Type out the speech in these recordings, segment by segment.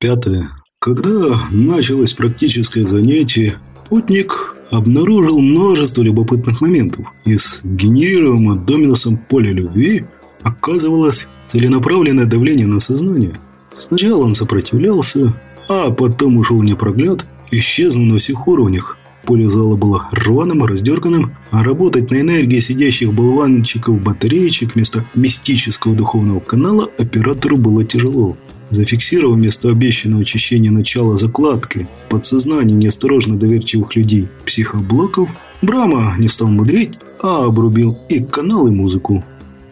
Пятое. Когда началось практическое занятие, путник обнаружил множество любопытных моментов. Из генерируемого Доминусом поля любви оказывалось целенаправленное давление на сознание. Сначала он сопротивлялся, а потом ушел непрогляд, исчезнув на всех уровнях. Поле зала было рваным, раздерганным, а работать на энергии сидящих болванчиков батареечек вместо мистического духовного канала оператору было тяжело. Зафиксировав вместо обещанного очищения начала закладки в подсознании неосторожно доверчивых людей психоблоков, Брама не стал мудрить, а обрубил и канал, и музыку.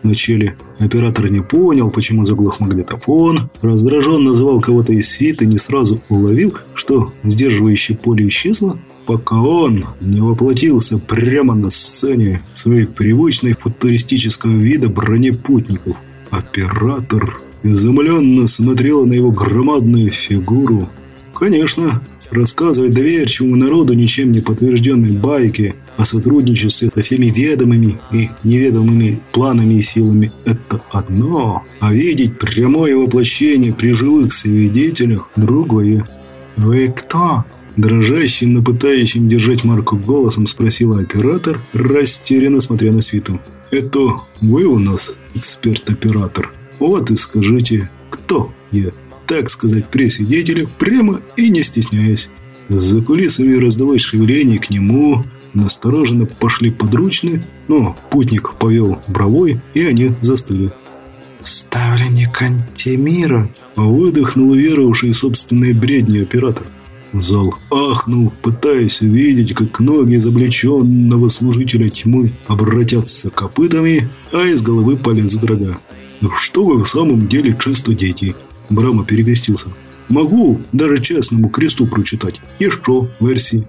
Вначале оператор не понял, почему заглох магнитофон, раздражен называл кого-то из свита, не сразу уловил, что сдерживающее поле исчезло, пока он не воплотился прямо на сцене своей привычной футуристического вида бронепутников. Оператор изумленно смотрела на его громадную фигуру. Конечно, рассказывать доверчивому народу ничем не подтвержденной байки о сотрудничестве со всеми ведомыми и неведомыми планами и силами – это одно, а видеть прямое воплощение при живых свидетелях – другое. «Вы кто?» Дрожащим, но пытающим держать марку голосом спросила оператор, растерянно смотря на свиту. «Это вы у нас эксперт-оператор?» Вот и скажите, кто я, так сказать, при свидетеле, прямо и не стесняясь. За кулисами раздалось шевеление к нему, настороженно пошли подручные, но путник повел бровой, и они застыли. «Ставленник антимира!» Выдохнул веровавший собственные бредни оператор. Зал ахнул, пытаясь увидеть, как ноги изобличенного служителя тьмы обратятся копытами, а из головы полезут рога. «Ну что вы в самом деле чисто дети?» Брама перекрестился. «Могу даже честному кресту прочитать. Еще версии».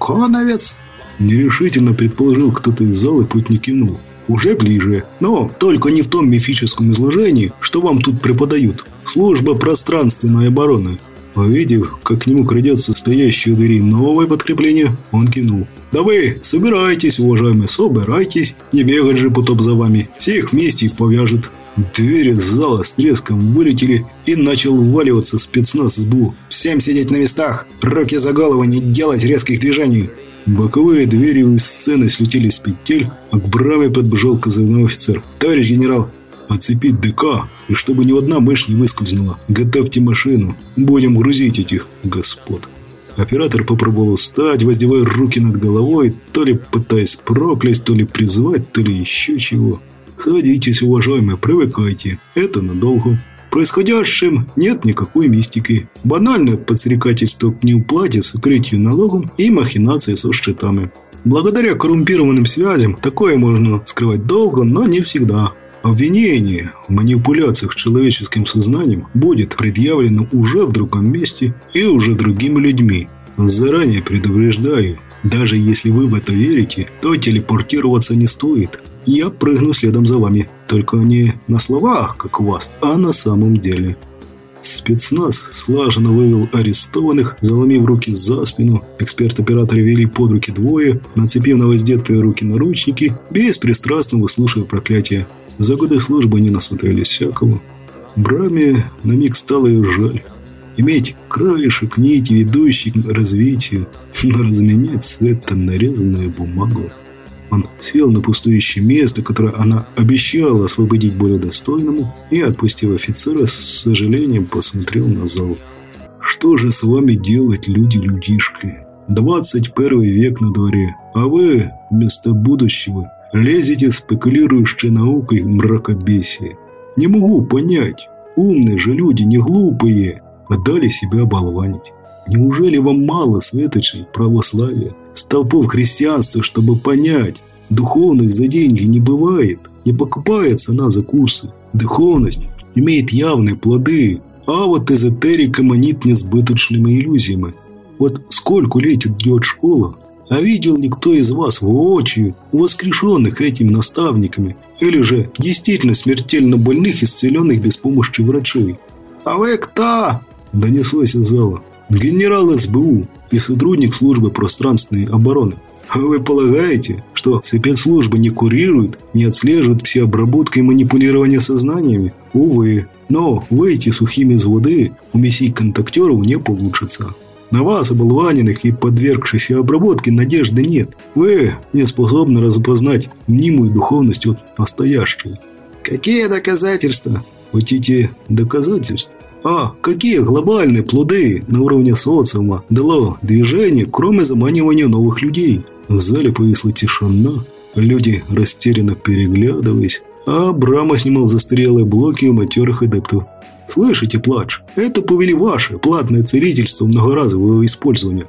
«Коновец?» Нерешительно предположил кто-то из зала, путник кивнул. «Уже ближе, но только не в том мифическом изложении, что вам тут преподают. Служба пространственной обороны». Увидев, как к нему крадется стоящее у двери новое подкрепление, он кивнул. «Да вы собирайтесь, уважаемые, собирайтесь. Не бегать же потом за вами. Всех вместе повяжет». Двери зала с треском вылетели и начал вваливаться спецназ СБУ. «Всем сидеть на местах! Руки за голову, не делать резких движений!» Боковые двери у сцены слетели с петель, а к браме подбежал козырный офицер. «Товарищ генерал, оцепить ДК, и чтобы ни одна мышь не выскользнула. Готовьте машину, будем грузить этих господ». Оператор попробовал встать, воздевая руки над головой, то ли пытаясь проклясть, то ли призвать, то ли еще чего. Садитесь, уважаемые, привыкайте. Это надолго. Происходящим нет никакой мистики. Банальное подстрекательство к неуплате, сокрытию налогом и махинации со счетами. Благодаря коррумпированным связям такое можно скрывать долго, но не всегда. Обвинение в манипуляциях человеческим сознанием будет предъявлено уже в другом месте и уже другими людьми. Заранее предупреждаю, даже если вы в это верите, то телепортироваться не стоит я прыгну следом за вами. Только не на словах, как у вас, а на самом деле». Спецназ слаженно вывел арестованных, заломив руки за спину. Эксперт-операторы вели под руки двое, нацепив на воздетые руки наручники, беспристрастно выслушивая проклятие. За годы службы они насмотрелись всякого. Браме на миг стало ее жаль. Иметь краешек нити, ведущий к развитию, но разменять это нарезанную бумагу. Он сел на пустующее место, которое она обещала освободить более достойному, и, отпустив офицера, с сожалением посмотрел на зал. «Что же с вами делать, люди-людишки? 21 век на дворе, а вы вместо будущего лезете спекулирующей наукой мракобесие. Не могу понять, умные же люди, не глупые, отдали себя болванить. Неужели вам мало светочей православия, столпов христианства, чтобы понять, духовность за деньги не бывает, не покупается она за курсы. Духовность имеет явные плоды, а вот эзотерика манит несбыточными иллюзиями. Вот сколько лет идет школа, а видел никто из вас воочию, воскрешенных этими наставниками, или же действительно смертельно больных, исцеленных без помощи врачей. «А вы кто?» – донеслось из зала. Генерал СБУ и сотрудник службы пространственной обороны. Вы полагаете, что спецслужбы не курируют, не отслеживают псиобработку и манипулирование сознаниями? Увы, Но выйти сухими из воды у мессий-контактеров не получится. На вас, оболваненных и подвергшихся обработке, надежды нет. Вы не способны распознать мнимую духовность от настоящей. Какие доказательства? Хотите доказательств? А какие глобальные плоды на уровне социума дало движение, кроме заманивания новых людей? В зале повисла тишина. Люди растерянно переглядываясь, а Брама снимал застарелые блоки у матерых адептов. Слышите плач? Это повели ваши, платное целительство многоразового использования.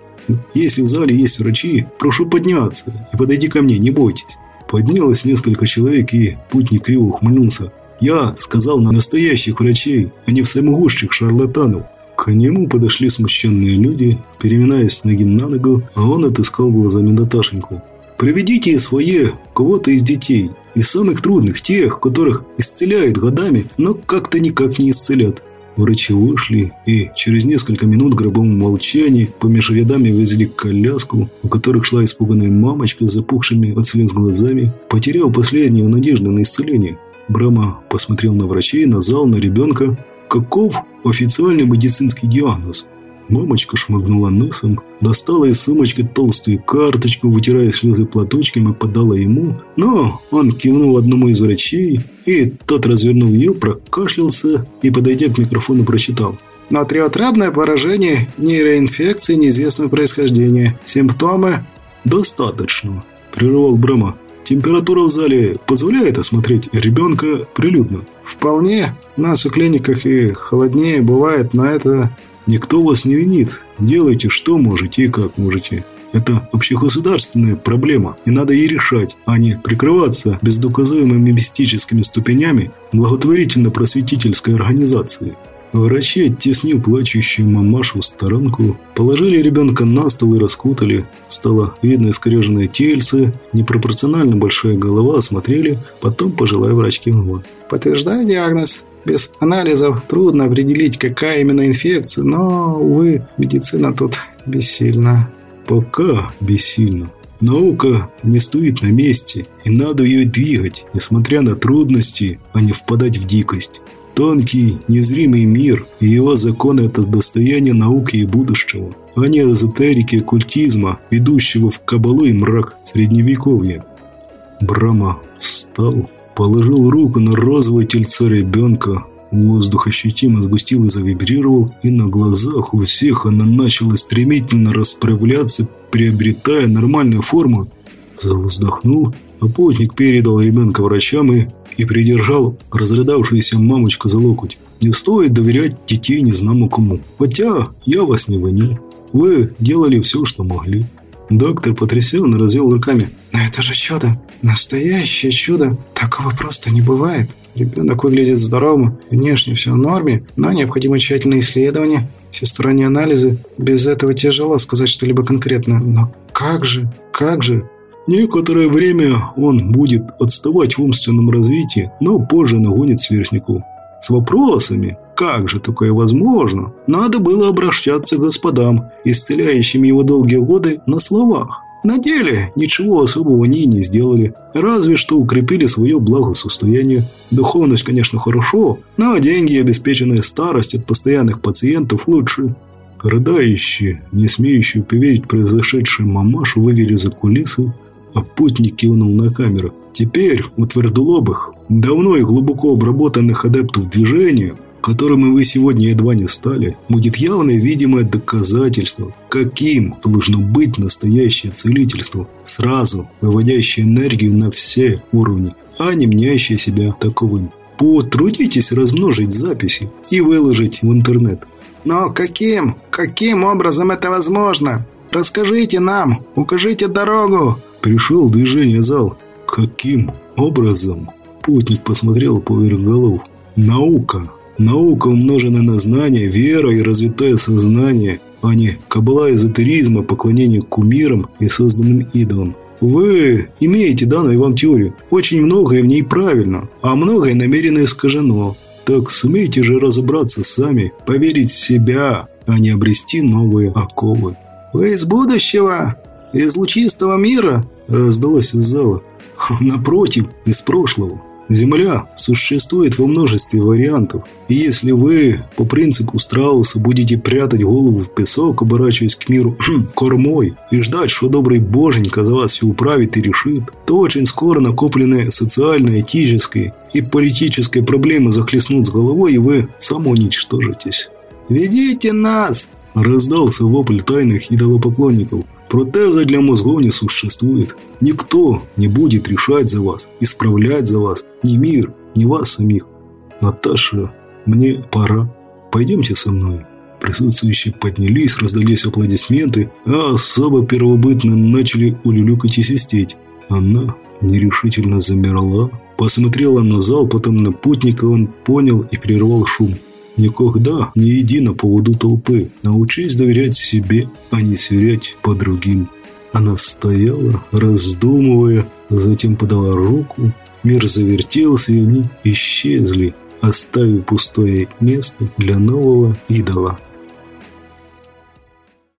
Если в зале есть врачи, прошу подняться и подойти ко мне, не бойтесь. Поднялось несколько человек, и путник криво ухмыльнулся. Я сказал на настоящих врачей, а не в самогущих шарлатанов. К нему подошли смущенные люди, переминаясь с ноги на ногу, а он отыскал глазами Наташеньку. «Приведите фойе кого-то из детей, из самых трудных, тех, которых исцеляют годами, но как-то никак не исцелят. Врачи вышли, и через несколько минут в гробовом молчании помеж рядами везли коляску, у которых шла испуганная мамочка с запухшими от слез глазами, потеряв последнюю надежду на исцеление. Брама посмотрел на врачей, на зал, на ребенка. Каков официальный медицинский диагноз? Мамочка шмыгнула носом, достала из сумочки толстую карточку, вытирая слезы платочком и подала ему, но он кивнул одному из врачей, и тот, развернув ее, прокашлялся и, подойдя к микрофону, прочитал. Натриотрабное поражение, нейроинфекции неизвестного происхождения. Симптомы? «Достаточно», – прервал Брама. «Температура в зале позволяет осмотреть ребенка прилюдно?» «Вполне. У нас в клиниках и холоднее бывает, но это Никто вас не винит. Делайте, что можете и как можете. Это общегосударственная проблема, и надо ей решать, а не прикрываться бездоказуемыми мистическими ступенями благотворительно-просветительской организации. Врачи, оттеснив плачущую мамашу в сторонку, положили ребенка на стол и раскутали. Стало видно искореженное тельце, непропорционально большая голова осмотрели, потом пожилая врач кивнула. «Подтверждаю диагноз. Без анализов трудно определить, какая именно инфекция, но, увы, медицина тут бессильна. Пока бессильна. Наука не стоит на месте, и надо ее двигать, несмотря на трудности, а не впадать в дикость. Тонкий, незримый мир и его законы – это достояние науки и будущего, а не эзотерики и оккультизма, ведущего в кабалу и мрак средневековья. Брама встал Положил руку на розовое тельце ребенка. Воздух ощутимо сгустил и завибрировал, и на глазах у всех она начала стремительно расправляться, приобретая нормальную форму. Зал вздохнул, а путник передал ребенка врачам и, и придержал разрыдавшуюся мамочку за локоть. «Не стоит доверять детей незнамо кому. Хотя я вас не виню. Вы делали все, что могли». Доктор потрясенно развел руками. «Но это же чудо! Настоящее чудо! Такого просто не бывает! Ребенок выглядит здоровым, внешне все в норме, но необходимо тщательное исследование, всесторонние анализы. Без этого тяжело сказать что-либо конкретно. Но как же? Как же?» Некоторое время он будет отставать в умственном развитии, но позже нагонит сверстнику. С вопросами, как же такое возможно? Надо было обращаться к господам, исцеляющим его долгие годы на словах. На деле ничего особого они не сделали, разве что укрепили свое благосостояние. Духовность, конечно, хорошо, но деньги и обеспеченная старость от постоянных пациентов лучше. Рыдающие, не смеющие поверить произошедшее мамашу, вывели за кулисы, а путник кивнул на камеру. Теперь у твердолобых, давно и глубоко обработанных адептов движения, которыми вы сегодня едва не стали, будет явное видимое доказательство, каким должно быть настоящее целительство, сразу выводящее энергию на все уровни, а не мнящее себя таковым. Потрудитесь размножить записи и выложить в интернет. Но каким? Каким образом это возможно? Расскажите нам, укажите дорогу. Пришел движение зал. Каким образом? Путник посмотрел поверх голов. Наука Наука, умноженная на знания, вера и развитое сознание, а не кабала эзотеризма, поклонение кумирам и созданным идолам. Вы имеете данную вам теорию. Очень многое в ней правильно, а многое намеренно искажено. Так сумейте же разобраться сами, поверить в себя, а не обрести новые оковы. «Вы из будущего? Из лучистого мира?» Раздалось из зала. «Напротив, из прошлого. Земля существует во множестве вариантов. И если вы, по принципу страуса, будете прятать голову в песок, оборачиваясь к миру кормой, и ждать, что добрый боженька за вас все управит и решит, то очень скоро накопленные социальные, этические и политические проблемы захлестнут с головой, и вы самоуничтожитесь. «Ведите нас!» – раздался вопль тайных идолопоклонников. Протеза для мозгов не существует. Никто не будет решать за вас, исправлять за вас. Ни мир, ни вас самих. Наташа, мне пора. Пойдемте со мной. Присутствующие поднялись, раздались аплодисменты, а особо первобытно начали улюлюкать и свистеть. Она нерешительно замерла, посмотрела на зал, потом на путника, он понял и прервал шум. Никогда не иди на поводу толпы. Научись доверять себе, а не сверять по другим. Она стояла, раздумывая, затем подала руку. Мир завертелся, и они исчезли, оставив пустое место для нового идола.